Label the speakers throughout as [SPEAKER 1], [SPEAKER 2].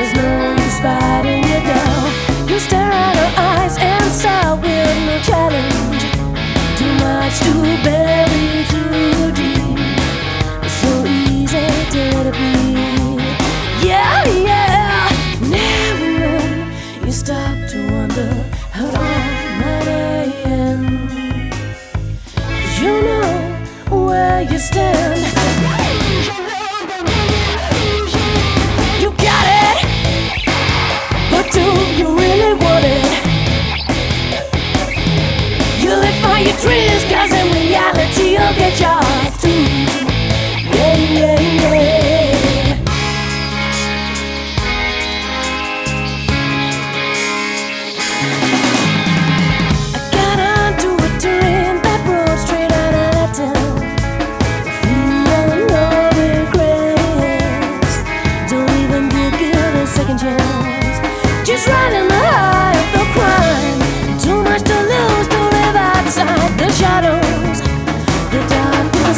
[SPEAKER 1] There's no use fighting it now. You stare at her eyes and sigh with no challenge. Too much to bury, too deep. It's so easy to be. Yeah, yeah. Never know. You stop to wonder how long might I end. You know where you stand. your dreams, cause in reality you'll get yours too.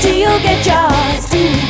[SPEAKER 1] till you get yours.